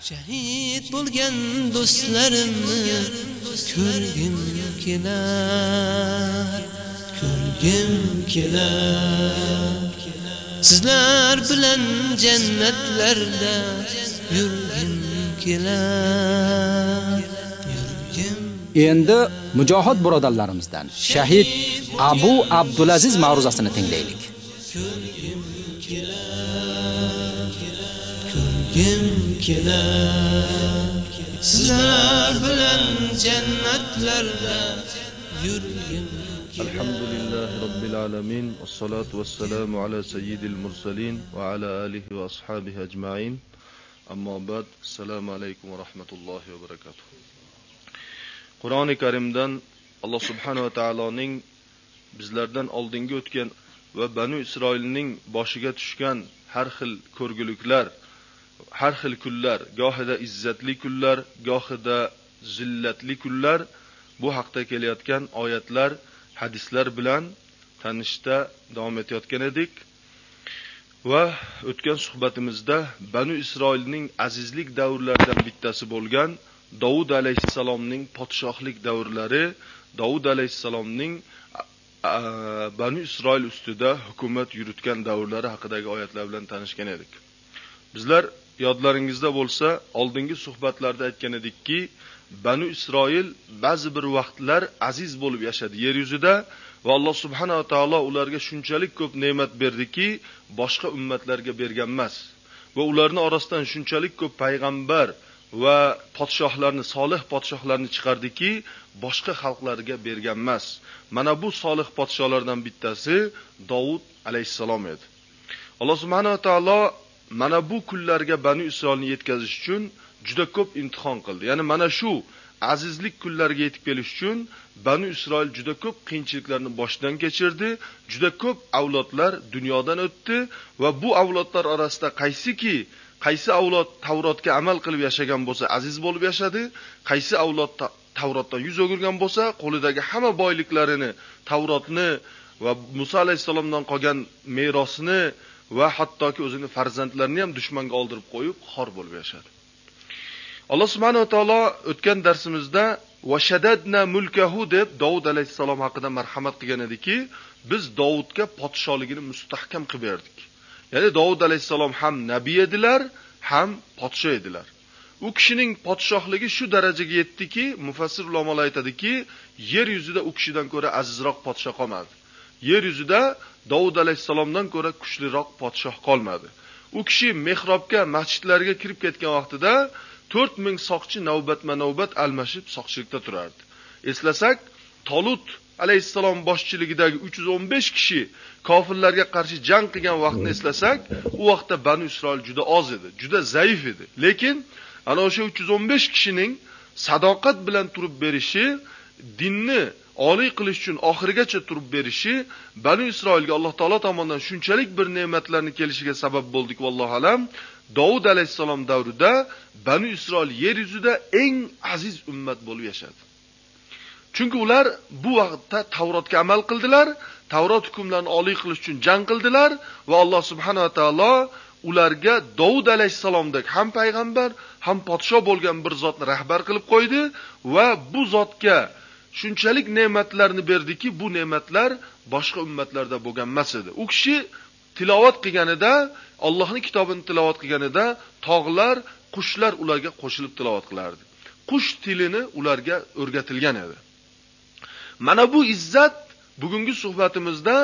shahid bo'lgan do'stlarimni ko'rgim kelar ko'rgim kelar sizlar bilan jannatlarda yurgim kelar yurgim Endi mujohid birodarlarimizdan shahid Abu Abdulaziz ma'ruzasini tinglaylik. ko'rgim kelar sizlar bilan jannatlarda yurgim الحمد لله رب العالمين والصلاة والسلام على سيد المرسلين وعلى آله وأصحابه أجمعين أما بعد السلام عليكم ورحمة الله وبركاته Qur'oni Karimdan Alloh subhanahu va taoloning bizlardan oldingi o'tgan va Banu Isroilning boshiga tushgan har xil ko'rguliklar, har xil kunlar, gohida izzatli kunlar, gohida zillatli kunlar bu haqda kelayotgan oyatlar, hadislar bilan tanishda davom etayotgan edik. Va o'tgan suhbatimizda Banu Isroilning azizlik davrlaridan bittasi bo'lgan Davud alayhissalomning podshohlik davrlari, Davud alayhissalomning Banu Isroil ustida hukumat yuritgan davrlari haqidagi oyatlar bilan tanishgan edik. Bizlar yodlaringizda bo'lsa, oldingi suhbatlarda aytgan edikki, Banu Isroil ba'zi bir vaqtlar aziz bo'lib yashadi yer yuzida va Alloh subhanahu va taolo ularga shunchalik ko'p ne'mat berdiki, boshqa ummatlarga bergan emas. Va ularning orasidan shunchalik ko'p payg'ambar va podshohlarni, solih podshohlarni chiqardiki, boshqa xalqlarga bergan emas. Mana bu solih podshohlardan bittasi Davud alayhissalom edi. Alloh subhanahu va taolo mana bu kunlarga Banu Isroilni yetkazish uchun juda ko'p imtihon qildi. Ya'ni mana shu azizlik kunlariga yetib kelish uchun Banu Isroil juda ko'p qiyinchiliklarni boshdan kechirdi, juda ko'p avlodlar dunyodan o'tdi va bu avlodlar orasida qaysiki qaysi avlod Tavrotga amal qilib yashagan bo'lsa, aziz bo'lib yashadi, qaysi avlod Tavrotdan yuz o'girgan bo'lsa, qo'lidagi hamma boyliklarini, Tavrotni va Musa alayhisalomdan qolgan merosni va hattoki o'zini farzandlarini ham dushmanga oldirib qo'yib, xor bo'lib yashadi. Alloh subhanahu va taolo o'tgan darsimizda vashadadna mulkahu deb Davud alayhisalom haqida marhamat qilgan ediki, biz Davudga podsholigini mustahkam qilib berdik. Ya'ni Davud alayhisalom ham nabiy edilar, ham podsho edilar. U kishining podshohligi shu darajaga yetdiki, mufassir ulamolar aytadiki, yer yuzida u kishidan ko'ra azizroq podsho qolmadi. Yer yuzida Davud alayhisalomdan ko'ra kuchliroq podshoh qolmadi. U kishi mehrobga, masjidlarga kirib ketgan vaqtida 4000 soqchi navbatma-navbat almashib soqchilikda turardi. Eslasak, Tolut alayhissalom boshchiligidagi 315 kishi kofirlarga qarshi jang qilgan vaqtni eslasak, u vaqtda Banu Isroil juda oz edi, juda zaif edi. Lekin ana o'sha 315 kishining sadoqat bilan turib berishi, dinni oliy qilish uchun oxirigacha turib berishi Banu Isroilga Alloh taolo tomonidan shunchalik bir ne'matlarni kelishiga sabab bo'ldik vallohu alam. Davud alayhissalom davrida Banu Isroil yer yuzida eng aziz ummat bo'lib yashadi. Chunki ular bu vaqtda Tavrotga amal qildilar, Tavrot hukmlarini oliy qilish uchun jang qildilar va Alloh subhanahu va taolo ularga Davud alayhissalomdek ham payg'ambar, ham podshoh bo'lgan bir zotni rahbar qilib qo'ydi va bu zotga shunchalik ne'matlarni berdiki, bu ne'matlar boshqa ummatlarda bo'lgan emas edi. U kishi tilovat qilganida, Allohning kitobini tilovat qilganida tog'lar, qushlar ularga qo'shilib tilovat qilardi. Qush tilini ularga o'rgatilgan edi. Mana bu izzat bugungi suhbatimizda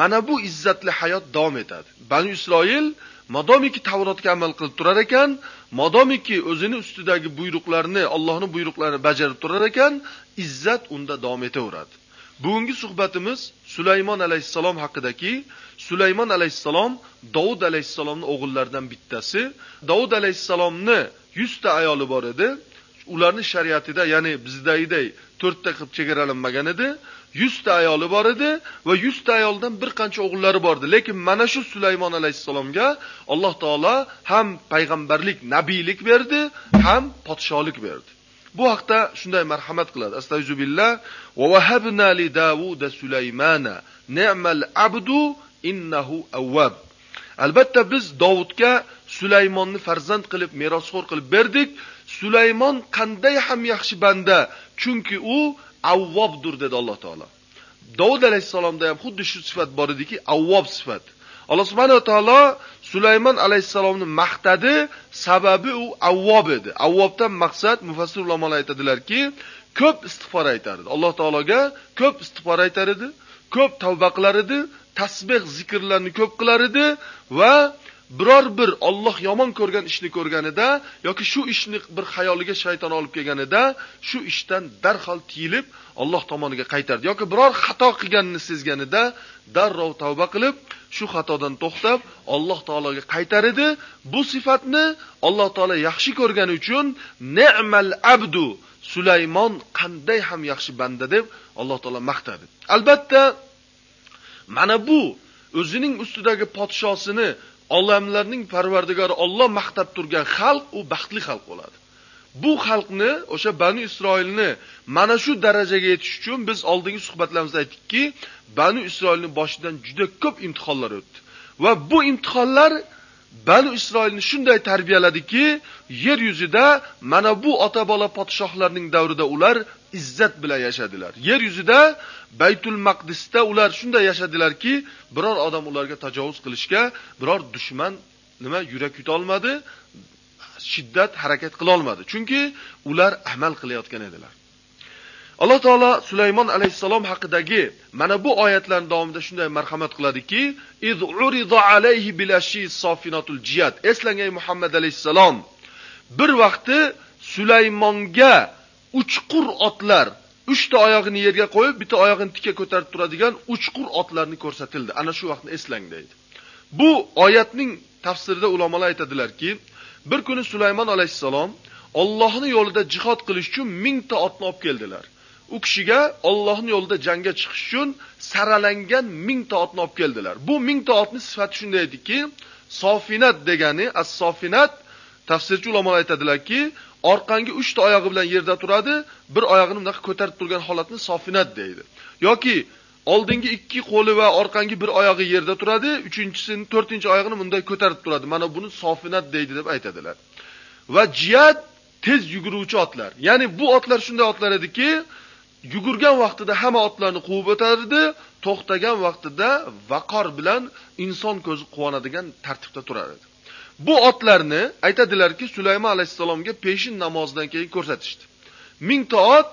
mana bu izzatli hayot davom etadi. Banu Isroil modomiki Tavrotga amal qilib turar ekan, modomiki o'zini ustidagi buyruqlarni, Allohning buyruqlarini bajarib turar ekan, izzat unda davom etaveradi. Bugungi suhbatimiz Sulaymon alayhissalom haqidaki, Sulaymon alayhissalom Davud alayhissalomning o'g'illaridan bittasi. Davud alayhissalomni 100 ta ayoli bor edi. Ularning shariatida, ya'ni bizdagiday 4 ta qilib chegaralanmagan edi. 100 ta ayoli bor edi va 100 ta ayoldan bir qancha o'g'illari bor edi. Lekin mana shu Sulaymon alayhissalomga Alloh taolo ham payg'ambarlik, nabiylik berdi, ham podsholik berdi. Bu haqda shunday marhamat qiladi. Astagfirullah va wahabna li Davud Sulaymana ni'mal abdu innahu awwab. albatta biz Davudga Sulaymonni farzand qilib merosxo'r qilib berdik Sulaymon qanday ham yaxshi banda chunki u avvobdur dedi Alloh taolo. Davud alayhissalomda ham xuddi shu sifat bor ediki avvob sifat. Alloh subhanahu va taolo sulaymon alayhissalomni maqtadi sababi u avvob edi. Avvobdan maqsad mufassir ulamolar aytadilarki ko'p istig'for aytar edi. Alloh taologa ko'p istig'for aytar edi ko'p tavba qilar edi tasbeh zikrlarni ko'p qilar edi va biror bir Alloh yomon ko'rgan ishni ko'rganida yoki shu ishni bir xayoliga shayton olib kelganida shu ishdan darhol tiyilib Alloh tomoniga qaytardi yoki biror xato qilganini sezganida darrov tavba qilib shu xatodan to'xtab Alloh taologa qaytar edi. Bu sifatni Alloh taolo yaxshi ko'rgani uchun ni'mal abdu Sulaymon qanday ham yaxshi banda deb Alloh taolo maqtadi. Albatta mana bu o'zining ustidagi podshosini olamlarning parvardigori Alloh maqtab turgan xalq u baxtli xalq bo'ladi. Bu xalqni, o'sha Bani Isroilni mana shu darajaga yetish uchun biz oldingi suhbatlarimizda aytdikki, Bani Isroilni boshidan juda ko'p imtihonlar o'tdi. Va bu imtihonlar Bani Isroilni shunday tarbiyaladiki, yer yuzida mana bu ota-bola podshohlarning davrida ular izzat bilan yashadilar. Yer yuzida Baytul Maqdisda ular shunday yashadilarki, biror odam ularga tajovuz qilishga biror dushman nima yurak yuta olmadi, shiddat harakat qila olmadi. Chunki ular amal qilayotgan edilar. Alloh taolo Sulaymon alayhisalom haqidagi mana bu oyatlar davomida shunday marhamat qiladiki, iz urida alayhi bilashi sofinatul jiyat. Eslang ey Muhammad alayhisalom, bir vaqti Sulaymonga uchqur otlar, uchta oyog'ini yerga qo'yib, bitta oyog'ini tikka ko'tarib turadigan uchqur otlarni ko'rsatildi. Ana shu vaqtni eslang deydi. Bu oyatning tafsirida ulamolar aytadilarki, bir kuni Sulaymon alayhisalom Allohning yo'lida jihad qilish uchun 1000 ta otni olib keldilar. U kishiga Allohning yo'lida jangga chiqish uchun saralangan 1000 ta otni olib keldilar. Bu 1000 ta otning sifati shunday ediki, sofinat degani as-sofinat tafsirchi ulamolar aytadilarki, orqangi 3 ta oyog'i bilan yerda turadi, bir oyog'ini bunaqa ko'tarib turgan holatni sofinat deydi. yoki oldingi ikki qo'li va orqangi bir oyog'i yerda turadi, uchinchisini, to'rtinchi oyog'ini bunday ko'tarib turadi. Mana buni sofinat deydi deb aytadilar. Va jiyat tez yuguruvchi otlar. Ya'ni bu otlar shunday otlar ediki, yugurgan vaqtida hamma otlarni quvib o'tardi, to'xtagan vaqtida vaqor bilan inson ko'zi quvonadigan tartibda turar edi. Bu otlarni aytadilarki, Sulaymon alayhisalomga peshin namozidan keyin ko'rsatishdi. Mingta ot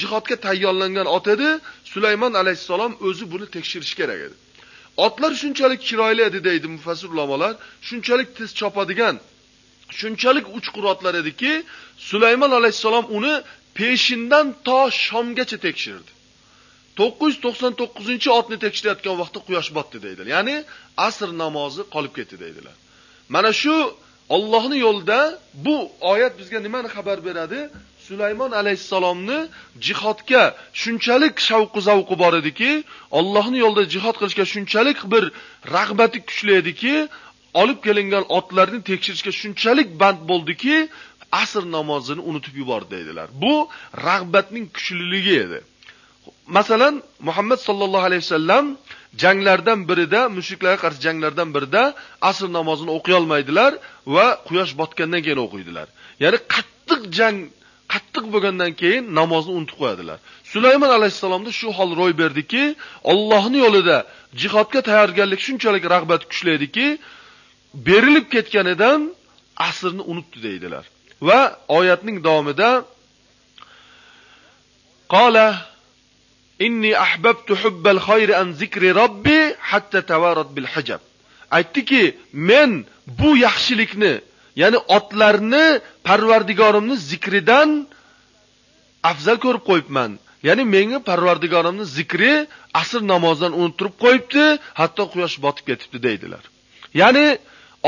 jihodga tayyorlangan ot edi, Sulaymon alayhisalom o'zi buni tekshirish kerak edi. Otlar shunchalik chiroyli edi deydi mufassir ulamolar, shunchalik tez chopadigan, shunchalik uchqur otlar ediki, Sulaymon alayhisalom uni peshindan to shomgacha tekshirdi. 999-otni tekshirayotgan vaqtda quyosh botdi deydilar. Ya'ni asr namozi qolib ketdi deydilar. Mana shu Allohning yo'lida bu oyat bizga nimani xabar beradi? Sulaymon alayhisalomni jihodga shunchalik shavqi zavqi bor ediki, Allohning yo'lida jihod qilishga shunchalik bir rag'bati kuchli ediki, olib kelingan otlarni tekshirishga shunchalik band bo'ldiki, asr namozini unutib yubordi deydilar. Bu rag'batning kuchliligi edi. Masalan, Muhammad sallallohu alayhi vasallam janglardan birida, mushriklarga qarshi janglardan birida asr namozini o'qiy olmaydilar va quyosh botgandan keyin o'qiydilar. Ya'ni qattiq jang qattiq bo'lgandan keyin namozni unutib qo'yadilar. Sulaymon alayhisalomda shu hol ro'y berdiki, Allohning yo'lida jihodga tayyorgarlik shunchalik rag'bat kuchli ediki, berilib ketganidan asrni unutdi deydilar. Va oyatning davomida qala inni ahbabtu hubbal khayri an zikri robbi hatta tawarat bil hijab. Aytdiki, men bu yaxshilikni, ya'ni otlarni Parvardigorimni zikridan afzal ko'rib qo'yibman. Ya'ni menga Parvardigorimni zikri asr namozidan unuttirib qo'yibdi, hatto quyosh botib ketibdi deydilar. Ya'ni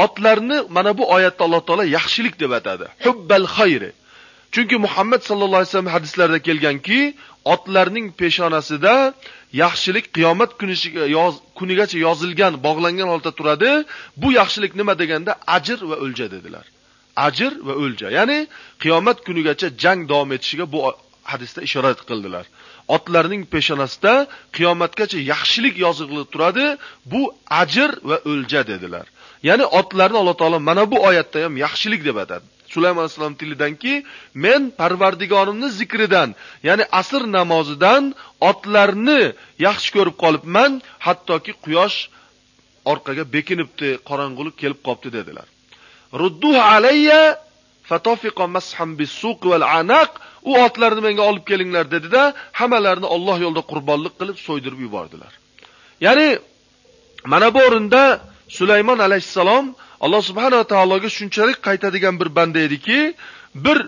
otlarni mana bu oyatda Alloh taolo yaxshilik deb atadi. Hubbal xayri. Chunki Muhammad sallallohu alayhi vasallam hadislarda kelganki, otlarning peshonasida yaxshilik qiyomat kunishiga yoz, kunigacha yozilgan, bog'langan holatda turadi. Bu yaxshilik nima deganda ajr va o'lja dedilar. Ajr va o'lja. Ya'ni qiyomat kunigacha jang davom etishiga bu hadisda ishorat qildilar. Otlarning peshonasida qiyomatgacha yaxshilik yozilib turadi. Bu ajr va o'lja dedilar. Ya'ni otlarni Alloh taolo mana bu oyatda ham yaxshilik deb atadi. Sulaymon alayhisalom tilidanki, men Parvardigorimni zikridan, ya'ni asr namozidan otlarni yaxshi ko'rib qolibman, hattoki quyosh orqaga bekinibdi, qorong'ulik kelib qopti dedilar. Rudduha alayya fatofiqa masham bisuq val anaq u otlarni menga olib kelinglar dedida, hammalarini Alloh yo'lida qurbonlik qilib so'ydirib yubordilar. Ya'ni mana bu o'rinda Sulaymon alayhissalom Alloh subhanahu va taologa shunchalik qaytadigan bir banda ediki, bir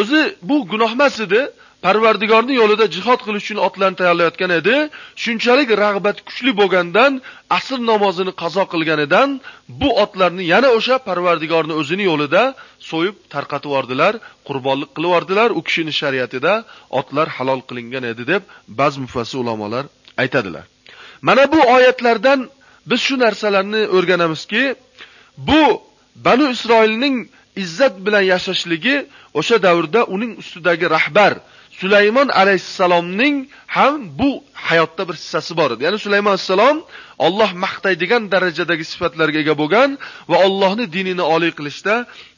o'zi bu gunohmas edi. Parvardigorning yo'lida jihod qilish uchun otlarni tayyorlayotgan edi. Shunchalik rag'bat kuchli bo'lgandan asr namozini qazo qilganidan bu otlarni yana o'sha Parvardigorning o'zini yo'lida so'yib tarqatib yordilar, qurbonlik qilib yordilar. U kishining shariatida otlar halol qilingan edi deb ba'zi mufassir ulamolar aytadilar. Mana bu oyatlardan biz shu narsalarni o'rganamizki, bu Banu Isroilning izzat bilan yashashligi o'sha davrda uning ustidagi rahbar Sulaymon alayhissalomning ham bu hayotda bir hissasi bor edi. Ya'ni Sulaymon alayhissalom Alloh maqtaydigan darajadagi sifatlarga ega bo'lgan va Allohning dinini oliy qilishda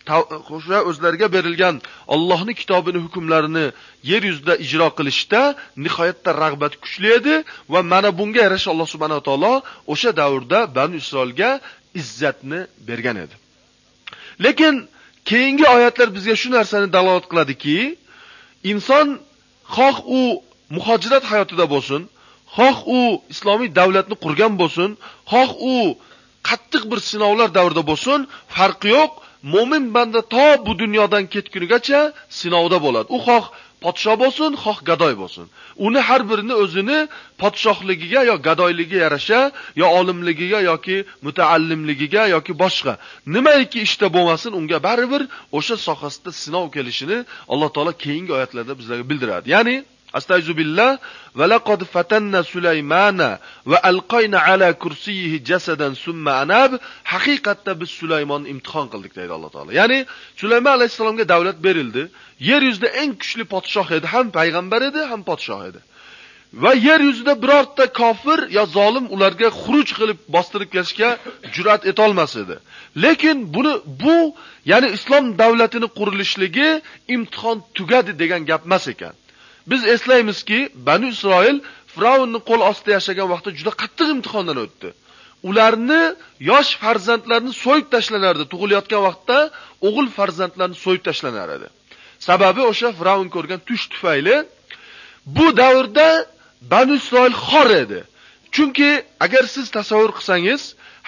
o'sha o'zlariga berilgan Allohning kitobini hukmlarini yer yuzida ijro qilishda nihoyatda rag'bat kuchli edi va mana bunga yarasha Alloh subhanahu va taolo o'sha davrda Banu Isroilga izzatni bergan edi. Lekin keyingi oyatlar bizga shu narsani dalolat qiladiki, inson xoh u muhojirat hayotida bo'lsin, xoh u islomiy davlatni qurgan bo'lsin, xoh u qattiq bir sinovlar davrida bo'lsin, farqi yo'q. Mo'min banda to bu dunyodan ketgunigacha sinovda bo'ladi. U xoh podsho bo'lsin, xoh gadoy bo'lsin. Uni har birini o'zini podshohligiga yo gadoyligiga yarasha, yo olimligiga yoki mutaallimligiga yoki boshqa nimaiki ishda bo'lmasin, unga baribir o'sha sohasida sinov kelishini Alloh taolo keyingi oyatlarda bizlarga bildiradi. Ya'ni Astaizu billah va laqad fatanna Sulaymana va alqayna ala kursiyihi jasadan summa anab haqiqatda biz Sulaymonni imtihon qildik deydi Alloh taolo. Ya'ni Sulaymon alayhisalomga davlat berildi. Yer yuzida eng kuchli podshoh edi, ham payg'ambar edi, ham podshoh edi. Va yer yuzida birorta kofir yo zolim ularga xuruj qilib bostirib kelishga jur'at eta olmas edi. Lekin buni bu, ya'ni islom davlatini qurilishligi imtihon tugadi degan gap emas ekan. Biz eslaymizki, Banu Isroil Firavunning qo'l ostida yashagan vaqtda juda qattiq imtihondan o'tdi. Ularni yosh farzandlarni so'yib tashlanardi. Tug'ilayotgan vaqtda o'g'il farzandlarni so'yib tashlanar edi. Sababi o'sha Firavun ko'rgan tush tufayli bu davrda Banu Isroil xor edi. Chunki agar siz tasavvur qilsangiz,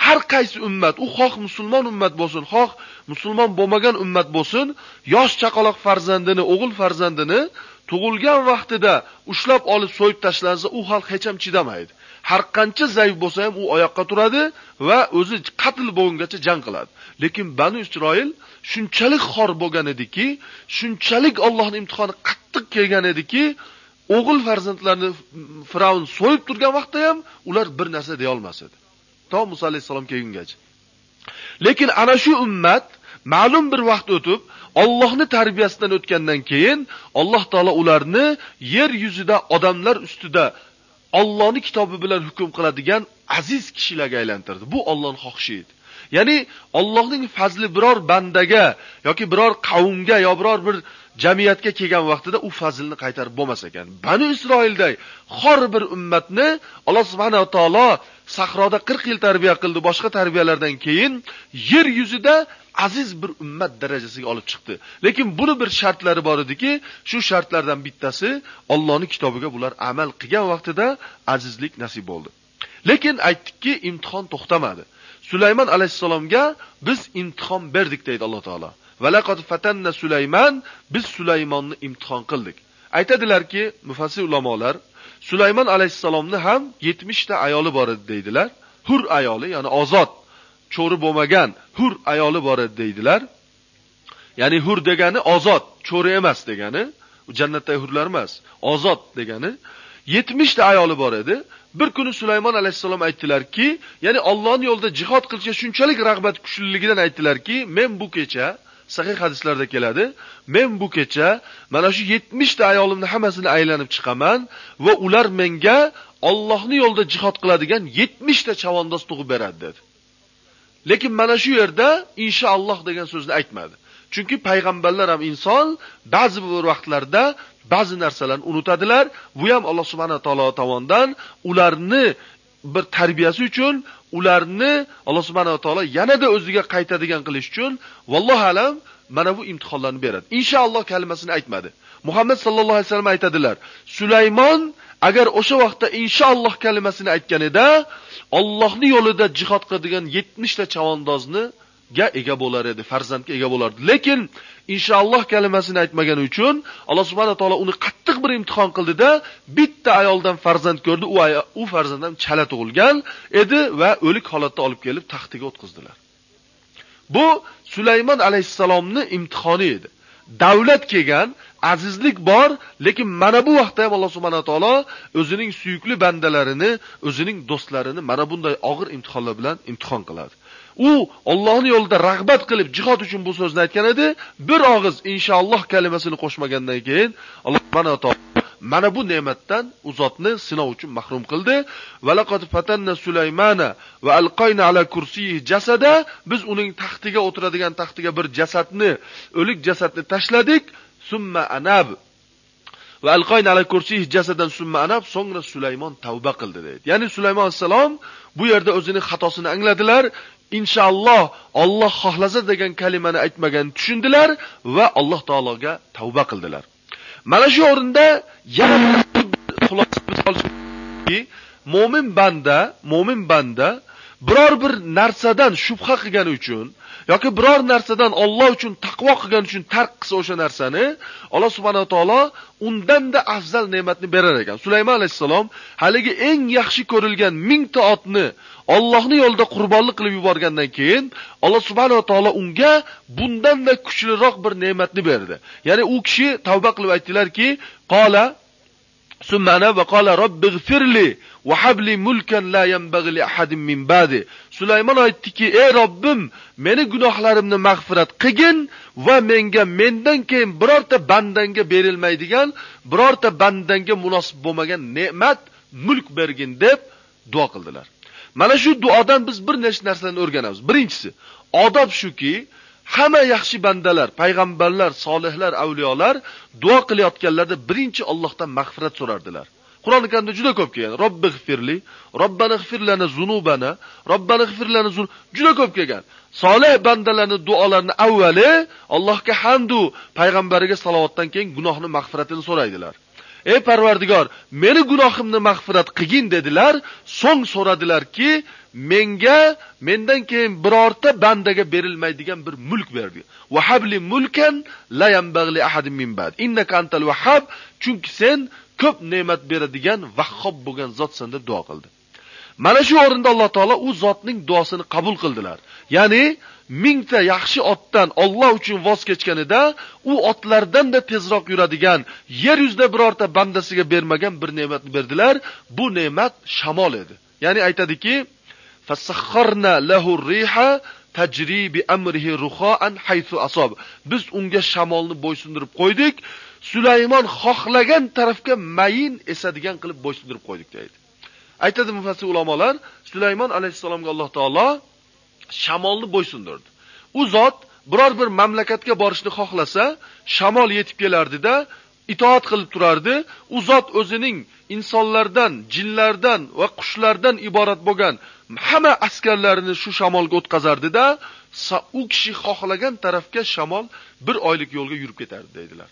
har qaysi ummat, u xoh musulmon ummat bo'lsin, xoh musulmon bo'lmagan ummat bo'lsin, yosh chaqaloq farzandini, o'g'il farzandini tug'ilgan vaqtida ushlab olib so'yib tashlansa, u xalq hech ham chidamaydi. Har qancha zaif bo'lsa ham u oyoqqa turadi va o'zi qatl bo'lgungacha jang qiladi. Lekin Banu Isroil shunchalik xor bo'lgan ediki, shunchalik Allohning imtihoni qattiq kelgan ediki, o'g'il farzandlarni Firavn so'yib turgan vaqtda ham ular bir narsa deya olmas edi. To Musa alayhisalom kelgungacha. Lekin ana shu ummat ma'lum bir vaqt o'tib, Allohning tarbiyasidan o'tgandan keyin Alloh taolo ularni yer yuzida odamlar ustida Allohning kitobi bilan hukm qiladigan aziz kishilarga aylantirdi. Bu Allohning xohishi edi. Ya'ni Allohning fazli biror bandaga yoki biror qavmga yo biror bir jamiyatga kelgan vaqtida u fazlni qaytarib bo'lmas ekan. Banu Isroilday xor bir ummatni Alloh subhanahu va taolo sahroda 40 yil tarbiya qildi, boshqa tarbiyalardan keyin yer yuzida aziz bir ummat darajasiga olib chiqdi. Lekin buni bir shartlari bor ediki, shu shartlardan bittasi Allohning kitobiga bular amal qilgan vaqtida azizlik nasib bo'ldi. Lekin aytdikki, imtihon to'xtamadi. Sulaymon alayhisalomga biz imtihon berdik deydi Alloh taolo. Va fatanna Sulaymon biz Sulaymonni imtihon qildik. Aytadilarki, mufassir ulamolar, Sulaymon alayhisalomni ham 70 ta ayoli bor edi deydilar. Hur ayoli, ya'ni ozod cho'ri bo'lmagan hur ayoli bor edi deydilar. Ya'ni hur degani ozod, cho'ri emas degani. U jannatdagi hurlar emas, ozod degani. 70 ta ayoli bor edi. Bir kuni Sulaymon alayhissalom aytdilarki, ya'ni Allohning yo'lida jihod qilishga shunchalik rag'bat kuchliligidan aytdilarki, men bu kecha sahih hadislarda keladi. Men bu kecha mana shu 70 ta ayolimni hammasini aylanib chiqaman va ular menga Allohning yo'lida jihod qiladigan 70 ta chavandoz tug'ib beradi dedi. Lekin mana shu yerda inshaalloh degan so'zni aytmadi. Chunki payg'ambarlar ham inson ba'zi bir vaqtlarda ba'zi narsalarni unutadilar. Bu ham Alloh subhanahu va taolo tomonidan ularni bir tarbiyasi uchun ularni Alloh subhanahu va taolo yanada o'ziga qaytadigan qilish uchun vallohu alam mana bu imtihonlarni beradi. Inshaalloh kalimasini aytmadi. Muhammad sallallohu alayhi vasallam aytadilar. Sulaymon agar o'sha vaqtda inshaalloh kalimasini aytganida Allohning yo'lida jihad qiladigan 70 ta chavandozni ga ega bo'lar edi, farzandga ega bo'lardi. Lekin inshaalloh kalimasini aytmagani uchun Alloh subhanahu taolo uni qattiq bir imtihon qildida, bitta ayoldan farzand ko'rdi, u u farzandham chala tug'ilgan edi va o'lik holatda olib kelib taxtiga o'tkazdilar. Bu Sulaymon alayhisalomni imtihoni edi. Davlat kelgan, azizlik bor, lekin mana bu vaqtda ham Alloh subhanahu taolo o'zining suyukli bandalarini, o'zining do'stlarini mana bunday og'ir imtihonlar bilan imtihon qiladi. u Allohning yo'lida rag'bat qilib jihod uchun bu so'zni aytgan edi, bir og'iz inshaalloh kalimasini qo'shmagandan keyin Alloh subhanahu taolo mana bu ne'matdan u zotni sinov uchun mahrum qildi. Va fatanna Sulaymana va alqayna ala kursiyi jasada biz uning taxtiga o'tiradigan taxtiga bir jasadni, o'lik jasadni tashladik. Summa anab va alqayna ala kursiyi jasadan summa anab so'ngra Sulaymon tavba qildi dedi. Ya'ni Sulaymon alayhisalom bu yerda o'zining xatosini angladilar. inshaalloh Alloh xohlasa degan kalimani aytmagan tushundilar va Alloh taologa tavba qildilar. Mana shu o'rinda yana xulosa mo'min banda, mo'min banda biror bir narsadan shubha qilgani uchun yoki biror narsadan Alloh uchun taqvo qilgani uchun tark qilsa o'sha narsani, Alloh subhanahu taolo undan-da afzal ne'matni berar ekan. Sulaymon alayhisalom haligi eng yaxshi ko'rilgan 1000 ta otni Allohning yo'lida qurbonlik qilib yuborgandan keyin Alloh subhanahu va taolo unga bundan-da kuchliroq bir ne'matni berdi. Ya'ni u kishi tavba qilib aytdilarki, qala Summana va qala robbighfirli va habli mulkan la yanbaghi li ahadin min ba'di. Sulaymon aytdiki, ey Robbim, meni gunohlarimni mag'firat qilgin va menga mendan keyin birorta bandanga berilmaydigan, birorta bandanga munosib bo'lmagan ne'mat, mulk bergin deb duo qildilar. Mana shu duodan biz bir nechta narsani o'rganamiz. Birinchisi, odob shuki, hamma yaxshi bandalar, payg'ambarlar, solihlar, avliyolar duo qilayotganlarda birinchi Allohdan mag'firat so'rardilar. Qur'oni Karimda juda ko'p kelgan. Robbig'firli, Robbana g'fir lana zunubana, Robbana g'fir lana zun juda ko'p kelgan. Solih bandalarning duolarini avvali Allohga hamdu payg'ambariga salovatdan keyin gunohni mag'firatini so'raydilar. ey parvardigor meni gunohimni mag'firat qilgin dedilar so'ng so'radilarki menga mendan keyin birorta bandaga berilmaydigan bir mulk berdi va habli mulkan la yanbaghi ahadin min ba'd innaka antal wahhab chunki sen ko'p ne'mat beradigan vahhob bo'lgan zotsan deb duo qildi mana shu o'rinda alloh taolo u zotning duosini qabul qildilar ya'ni mingta yaxshi otdan Alloh uchun voz kechganida u otlardan da tezroq yuradigan yer yuzida birorta bandasiga bermagan bir ne'matni berdilar. Bu ne'mat shamol edi. Ya'ni aytadiki: "Fasakharna lahu riha tajri bi amrihi ruhaan haythu asob." Biz unga shamolni bo'ysundirib qo'ydik. Sulaymon xohlagan tarafga mayin esadigan qilib bo'ysundirib qo'ydik deydi. Aytadi mufassir ulamolar, Sulaymon alayhissalomga Alloh taolo shamolni bo'ysundirdi. U zot biror bir mamlakatga borishni xohlasa, shamol yetib kelardida, itoat qilib turardi. U zot o'zining insonlardan, jinlardan va qushlardan iborat bo'lgan hamma askarlarini shu shamolga o'tkazardida, u kishi xohlagan tarafga shamol bir oylik yo'lga yurib ketardi deydilar.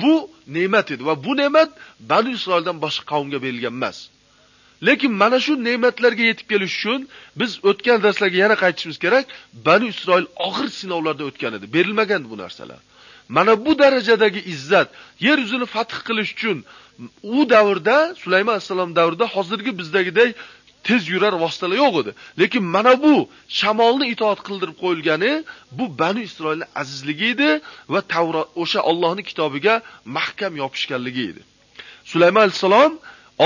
Bu ne'mat edi va bu ne'mat Banu Isroildan boshqa qavmga berilgan emas. Lekin mana shu ne'matlarga yetib kelish uchun biz o'tgan darslarga yana qaytishimiz kerak. Banu Isroil og'ir sinovlarda o'tgan edi. Berilmagan bu narsalar. Mana bu darajadagi izzat yer yuzini fath qilish uchun u davrda Sulaymon alayhisalom davrida hozirgi bizdagidek tez yurar vositalar yo'q edi. Lekin mana bu shamolni itoat qildirib qo'yilgani bu bani Isroilning azizligi edi va Tavrot o'sha Allohning kitobiga mahkam yopishganligi edi. Sulaymon alayhissalom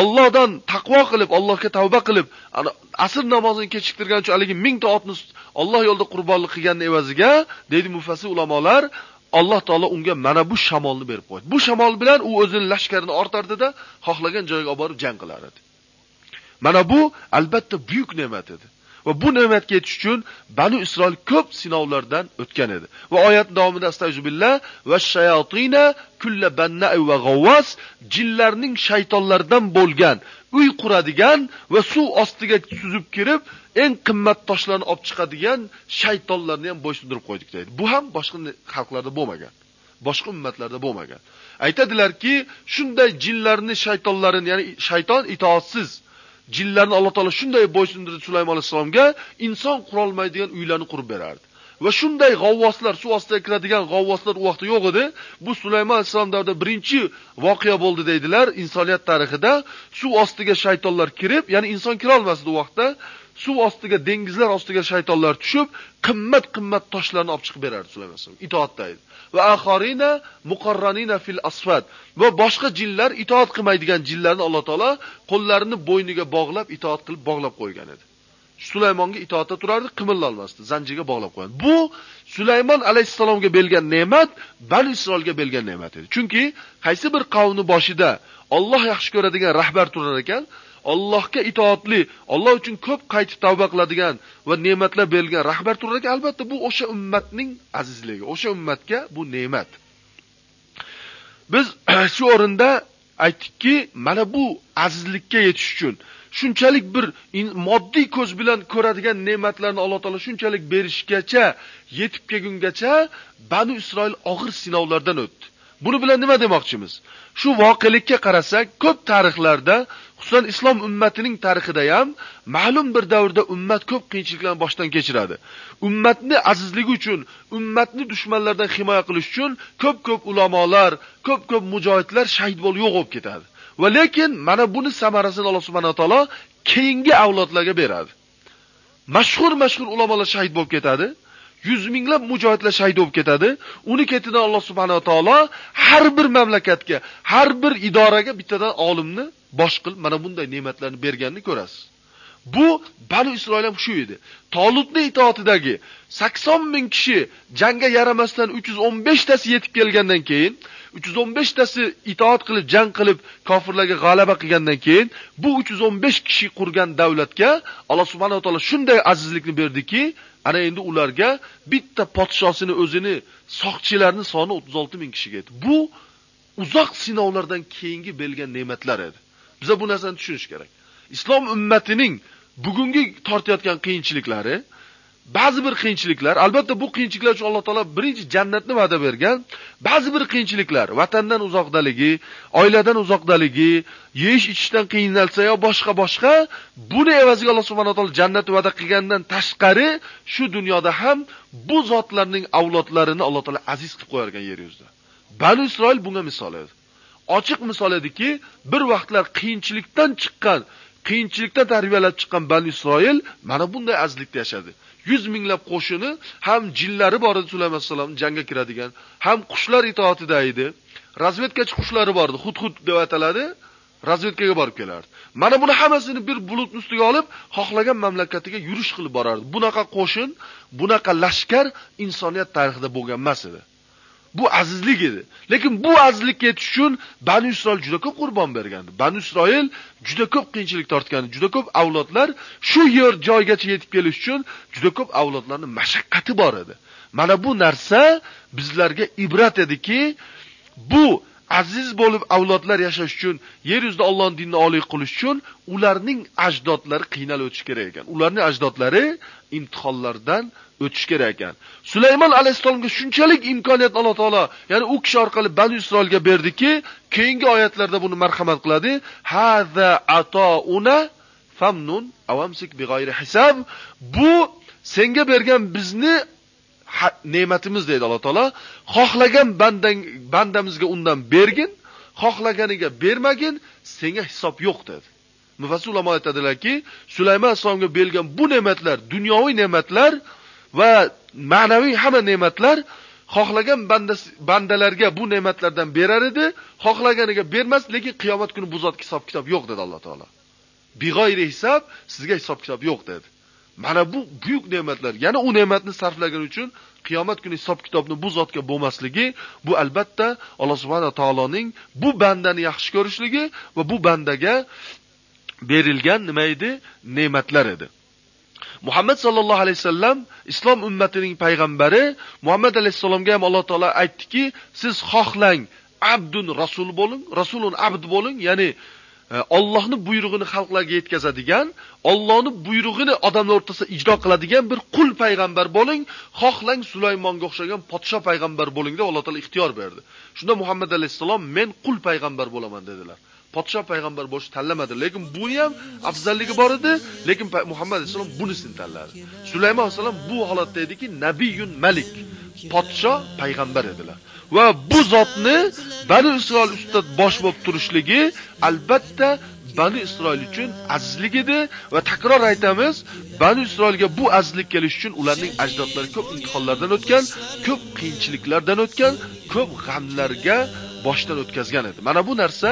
Allohdan taqvo qilib, Allohga tavba qilib, asr namozini kechiktirgan uchun haligi 1000 ta otni Alloh yo'lida qurbonlik qilganning evaziga, deydi mufassir ulamolar, Alloh taolo unga mana bu shamolni berib qo'ydi. Bu shamol bilan u o'zining lashkarini ortardida, xohlagan joyga olib borib jang qilar edi. Mana bu albatta buyuk ne'mat edi. va bu ne'matga yetish uchun Banu Isroil ko'p sinovlardan o'tgan edi. Va oyat davomida astagfirullah va shayotina kulla va g'avvas jinlarning shaytonlardan bo'lgan uy quradigan va suv ostiga suzib kirib eng qimmat toshlarni olib chiqadigan shaytonlarni ham bo'ysundirib qo'ydik deydi. Bu ham boshqa xalqlarda bo'lmagan. Boshqa ummatlarda bo'lmagan. Aytadilarki, shunday jinlarni, shaytonlarini, ya'ni shayton itoatsiz jinlarni Alloh taolo shunday bo'ysundirdi Sulaymon alayhisalomga, inson qurolmaydigan uylarni qurib berardi. Va shunday g'avvoslar, suv ostiga kiradigan g'avvoslar u vaqtda yo'q edi. Bu Sulaymon alayhisalom davrida birinchi voqea bo'ldi deydilar insoniyat tarixida. Suv ostiga shaytonlar kirib, ya'ni inson kira olmasdi u vaqtda. Suv ostiga, dengizlar ostiga shaytonlar tushib, qimmat-qimmat toshlarni olib chiqib berardi Sulaymon alayhisalom. Itoatda edi. Va axorina muqarranina fil asfad. Va boshqa jinlar itoat qilmaydigan jinlarni Alloh taolo qo'llarini bo'yniga bog'lab, itoat qilib bog'lab qo'ygan edi. Sulaymonga itoatda turardi, qimillolmasdi, zanjirga bog'lab qo'ygan. Bu Sulaymon alayhisalomga bergan ne'mat Bani Isroilga bergan ne'mat edi. Chunki qaysi bir qavmni boshida Alloh yaxshi ko'radigan rahbar turar ekan, Allohga itoatli, Alloh uchun ko'p qaytib tavba qiladigan va ne'matlar berilgan rahbar turar ekan, albatta bu o'sha ummatning azizligi, o'sha ummatga bu ne'mat. Biz shu o'rinda aytdikki, mana bu azizlikka yetish uchun shunchalik bir moddiy ko'z bilan ko'radigan ne'matlarni Alloh taolo shunchalik berishgacha yetib kelgungacha Banu Isroil og'ir sinovlardan o'tdi. Buni bilan nima demoqchimiz? Shu voqelikka qarasak, ko'p tarixlarda, xususan islom ummatining tarixida ham ma'lum bir davrda ummat ko'p qiyinchiliklarni boshdan kechiradi. Ummatni azizligi uchun, ummatni dushmanlardan himoya qilish uchun ko'p-ko'p ulamolar, ko'p-ko'p mujohidlar shahid bo'lib yo'q bo'lib ketadi. Va lekin mana buni samarasini Alloh subhanahu va taolo keyingi avlodlarga beradi. Mashhur-mashhur ulamolar shahid bo'lib ketadi. Yuz minglab mujohidlar shahid bo'lib ketadi. Uni ketidan Alloh subhanahu va taolo har bir mamlakatga, har bir idoraga bittadan olimni bosh qilib mana bunday ne'matlarni berganini ko'rasiz. Bu Bani Isroil ham shu edi. tolutni itoatidagi 80 ming kishi jangga yaramasdan 315 tasi yetib kelgandan keyin 315 tasi itoat qilib, jang qilib, kofirlarga g'alaba qilgandan keyin bu 315 kishi qurgan davlatga Alloh subhanahu va taolo shunday azizlikni berdiki, ana endi ularga bitta podshosini o'zini soqchilarni soni 36 ming kishiga yetdi. Bu uzoq sinovlardan keyingi belgan ne'matlar edi. Biza bu narsani tushunish kerak. Islom ummatining bugungi tortayotgan qiyinchiliklari ba'zi bir qiyinchiliklar, albatta bu qiyinchiliklar uchun Alloh taolo birinchi jannatni va'da bergan. Ba'zi bir qiyinchiliklar, vatandan uzoqdaligi, oiladan uzoqdaligi, yeyish ichishdan qiynalsa yo boshqa boshqa, buni evaziga Alloh subhanahu va taolo jannatni va'da qilgandan tashqari shu dunyoda ham bu zotlarning avlodlarini Alloh taolo aziz qilib qo'yargan yer yuzida. Banu Isroil bunga misol edi. Ochiq misol ediki, bir vaqtlar qiyinchilikdan chiqqan qiyinchilikdan tarbiyalab chiqqan Banu Isroil mana bunday azlikda yashadi. 100 minglab qo'shini ham jinlari bor edi Sulaymon alayhisalom jangga kiradigan, ham qushlar itoatida edi. Razvedkachi qushlari bor edi, xud-xud deb ataladi. razvedkaga borib kelardi. Mana buni hammasini bir bulutning ustiga olib, xohlagan mamlakatiga yurish qilib borardi. Bunaqa qo'shin, bunaqa lashkar insoniyat tarixida bo'lgan emas edi. Bu azizlik edi. Lekin bu azizlikka yetish uchun Banu Isroil juda ko'p qurbon bergandi. Banu Isroil juda ko'p qiyinchilik tortgandi. Juda ko'p avlodlar shu yer joygacha yetib kelish uchun juda ko'p avlodlarning mashaqqati bor edi. Mana bu narsa bizlarga ibrat ediki, bu aziz bo'lib avlodlar yashash uchun, yer yuzida Allohning dinini oliy qilish uchun ularning ajdodlari qiynalib o'tish kerak ekan. Ularning ajdodlari imtihonlardan o'tish kerak ekan. Sulaymon alayhisolamga shunchalik imkoniyat Alloh taolo, ya'ni u kishi orqali Banu Isroilga berdiki, keyingi oyatlarda buni marhamat qiladi. Haza atauna famnun avamsik big'ayri hisab. Bu senga bergan bizni ne'matimiz deydi Alloh taolo. Xohlagan bandang bandamizga undan bergin, xohlaganiga bermagin, senga hisob yo'q dedi. Mufassir ulamo aytadilarki, Sulaymon alayhisolamga berilgan bu ne'matlar, dunyoviy ne'matlar va ma'naviy hamma ne'matlar xohlagan bandalarga bu ne'matlardan berar edi, xohlaganiga bermas, lekin qiyomat kuni bu zotga hisob kitob yo'q dedi Alloh taolo. Big'oyri hisob, sizga hisob kitob yo'q dedi. Mana bu buyuk ne'matlar. Yana u ne'matni sarflagan uchun qiyomat kuni hisob kitobni bu zotga bo'lmasligi, bu albatta Alloh subhanahu taoloning bu bandani yaxshi ko'rishligi va bu bandaga berilgan nima edi? Ne'matlar edi. Muhammad sallallohu alayhi vasallam islom ummatining payg'ambari Muhammad alayhisalomga ham Alloh taolo aytdiki, siz xohlang abdun rasul bo'ling, rasulun abd bo'ling, ya'ni e, Allohning buyrug'ini xalqlarga yetkazadigan, Allohning buyrug'ini odamlar o'rtasida ijro qiladigan bir qul payg'ambar bo'ling, xohlang Sulaymonga o'xshagan podsho payg'ambar bo'ling deb Alloh taolo ixtiyor berdi. Shunda Muhammad alayhisalom men qul payg'ambar bo'laman dedilar. Podsho payg'ambar bo'lishni tanlamadi, lekin buni ham afzalligi bor edi, lekin Muhammad alayhissalom bunisini tanladi. Sulaymon alayhissalom bu holatda ediki, nabiyun malik, podsho payg'ambar edilar. Va bu zotni Bani Isroil ustida bosh bo'lib turishligi albatta Bani Isroil uchun azizlik edi va takror aytamiz, Bani Isroilga bu azizlik kelish uchun ularning ajdodlari ko'p imtihonlardan o'tgan, ko'p qiyinchiliklardan o'tgan, ko'p g'amlarga boshdan o'tkazgan edi. Mana bu narsa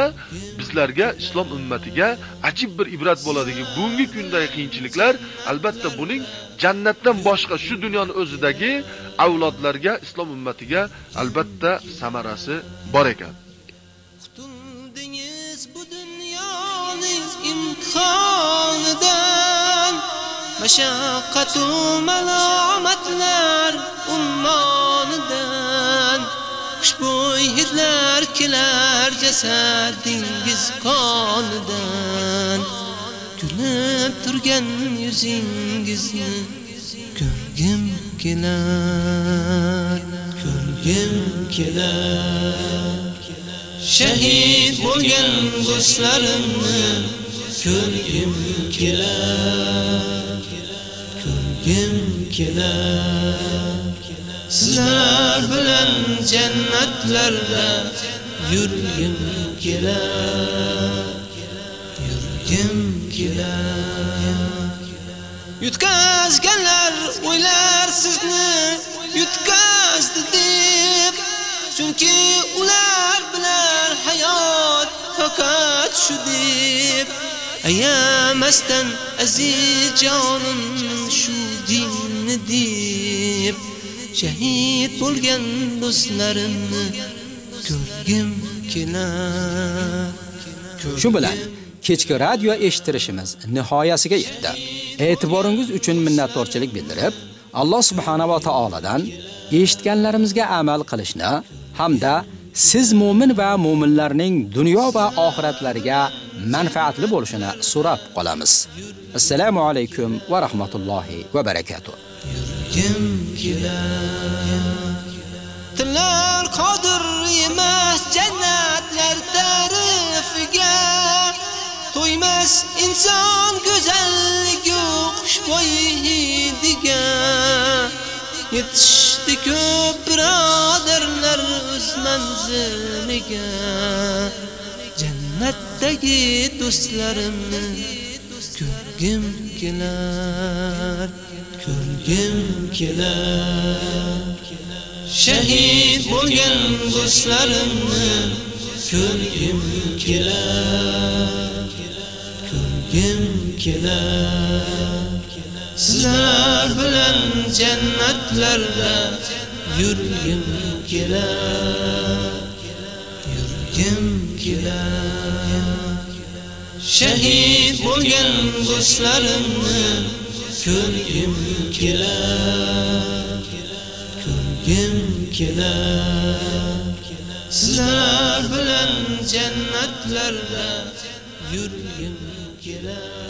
bizlarga, islom ummatiga ajib bir ibrat bo'ladiki, bugungi kundagi qiyinchiliklar albatta buning jannatdan boshqa shu dunyoning o'zidagi avlodlarga, islom ummatiga albatta samarasi bor ekan. Qutuldingiz bu dunyoning imtihonidan mashaqqat va malomatlar ummonidan xushbo'y hidlar kelar jasadingiz qonidan. Kulib turgan yuzingizni ko'rgim kelar ko'rgim kelar. Shahid bo'lgan do'stlarimni ko'rgim kelar ko'rgim kelar. Sizlar bilan jannatlarda yurgim kelar yurgim kelar. Yutkazganlar o'ylar sizni yutkazdi deb chunki ular bilan hayot faqat shu deb. Ayamasdan aziz jonim shu dinni deb. Shahid bo'lgan do'stlarimni ko'rgim kelar. Shu bilan kechki radio eshitirishimiz nihoyasiga yetdi. E'tiboringiz uchun minnatdorchilik bildirib, Alloh subhanahu va taoladan eshitganlarimizga amal qilishni hamda siz mu'min va mu'minlarning dunyo va oxiratlariga manfaatli bo'lishini so'rab qolamiz. Assalomu alaykum va rahmatullohi va barakatuh. Kim kelar? Tillar qodir emas jannatlar tarifiga. To'ymas inson go'zalligi xushbo'yligiga. Yetishdi ko'p birodarlar o'z manziliga. Jannatdagi do'stlarimni ko'rgim kelar. Ko'rgim kelar shahid bo'lgan do'stlarimni ko'rgim kelar ko'rgim kelar sizlar bilan jannatlarda yurgim kelar yurgim kelar shahid bo'lgan do'stlarimni ko'ngim kelar ko'rgim kelar sizlar bilan jannatlarda yurgim kelar